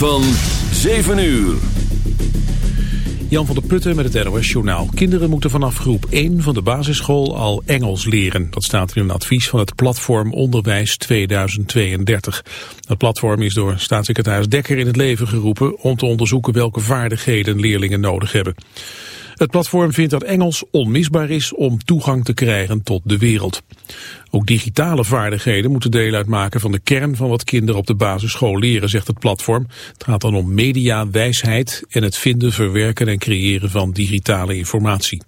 Van 7 uur. Jan van der Putten met het NOS Journaal. Kinderen moeten vanaf groep 1 van de basisschool al Engels leren. Dat staat in een advies van het platform Onderwijs 2032. Dat platform is door staatssecretaris Dekker in het leven geroepen... om te onderzoeken welke vaardigheden leerlingen nodig hebben. Het platform vindt dat Engels onmisbaar is om toegang te krijgen tot de wereld. Ook digitale vaardigheden moeten deel uitmaken van de kern van wat kinderen op de basisschool leren, zegt het platform. Het gaat dan om media, wijsheid en het vinden, verwerken en creëren van digitale informatie.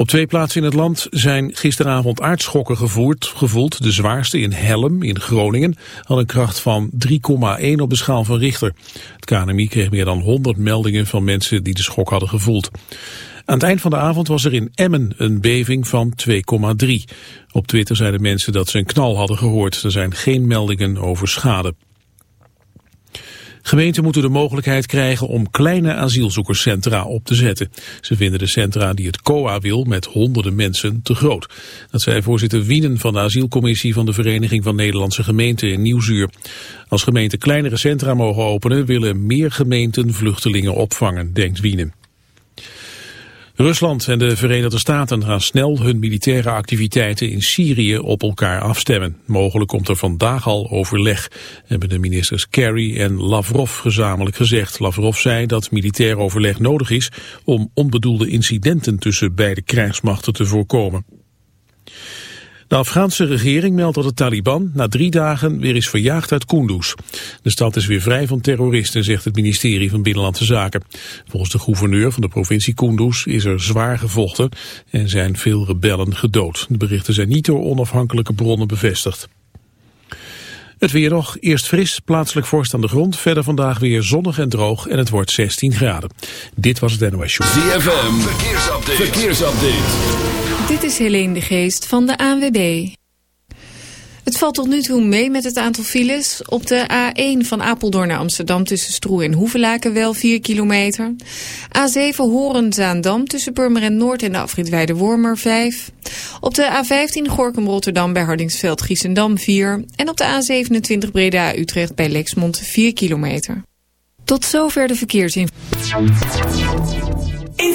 Op twee plaatsen in het land zijn gisteravond aardschokken gevoerd, gevoeld. De zwaarste in Helm in Groningen had een kracht van 3,1 op de schaal van Richter. Het KNMI kreeg meer dan 100 meldingen van mensen die de schok hadden gevoeld. Aan het eind van de avond was er in Emmen een beving van 2,3. Op Twitter zeiden mensen dat ze een knal hadden gehoord. Er zijn geen meldingen over schade. Gemeenten moeten de mogelijkheid krijgen om kleine asielzoekerscentra op te zetten. Ze vinden de centra die het COA wil met honderden mensen te groot. Dat zei voorzitter Wienen van de asielcommissie van de Vereniging van Nederlandse Gemeenten in Nieuwzuur. Als gemeenten kleinere centra mogen openen willen meer gemeenten vluchtelingen opvangen, denkt Wienen. Rusland en de Verenigde Staten gaan snel hun militaire activiteiten in Syrië op elkaar afstemmen. Mogelijk komt er vandaag al overleg, hebben de ministers Kerry en Lavrov gezamenlijk gezegd. Lavrov zei dat militair overleg nodig is om onbedoelde incidenten tussen beide krijgsmachten te voorkomen. De Afghaanse regering meldt dat de Taliban na drie dagen weer is verjaagd uit Kunduz. De stad is weer vrij van terroristen, zegt het ministerie van Binnenlandse Zaken. Volgens de gouverneur van de provincie Kunduz is er zwaar gevochten en zijn veel rebellen gedood. De berichten zijn niet door onafhankelijke bronnen bevestigd. Het weer nog, eerst fris, plaatselijk vorst aan de grond. Verder vandaag weer zonnig en droog en het wordt 16 graden. Dit was het NOS Show. ZFM, verkeersupdate. verkeersupdate. Dit is Helene de Geest van de ANWB. Het valt tot nu toe mee met het aantal files. Op de A1 van Apeldoorn naar Amsterdam tussen Stroe en Hoevelaken wel 4 kilometer. A7 Horenzaandam tussen Purmerend Noord en de afrit Wormer 5. Op de A15 Gorkum Rotterdam bij Hardingsveld Giesendam 4. En op de A27 Breda Utrecht bij Lexmond 4 kilometer. Tot zover de verkeersinformatie. In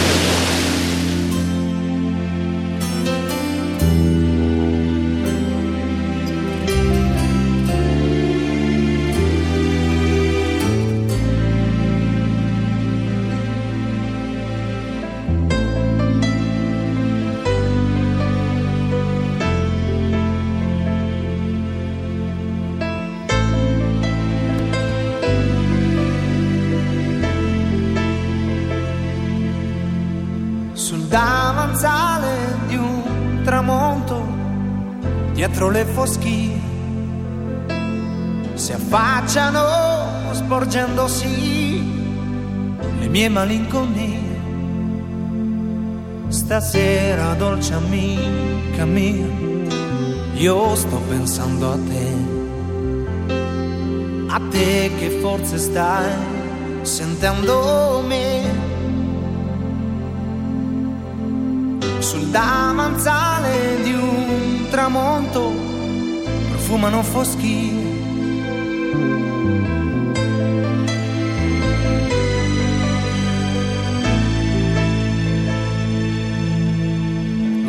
mie malinconie. Stasera, dolce amica mia, io sto pensando a te, a te che forse stai sentendo me. Sul damanzale di un tramonto profumano foschie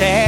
Yeah.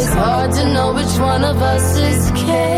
it's hard to know which one of us is king.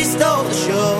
we stole the show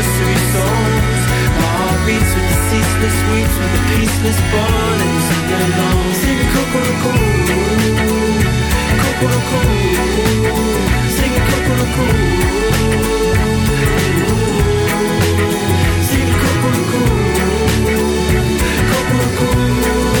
beats with the ceaseless weeds with the peaceless born and sing along. Sing coco, coco, sing coco, Sing coco, coco.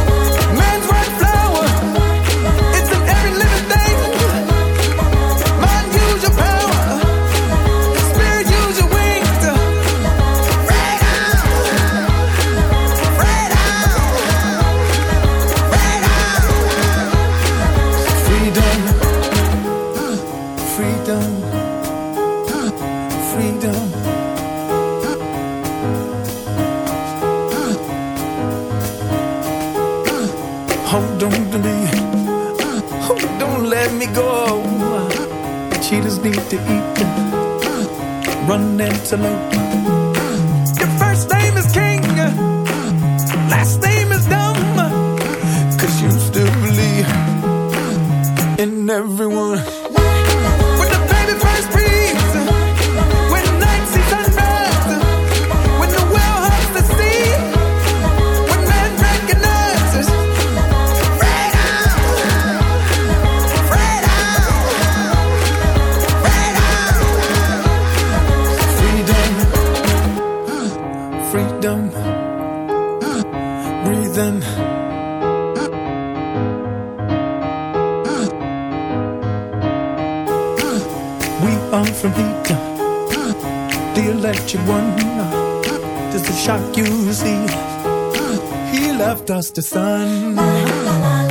to eat them. Run you Just to shock you, see, ah, he left us the sun.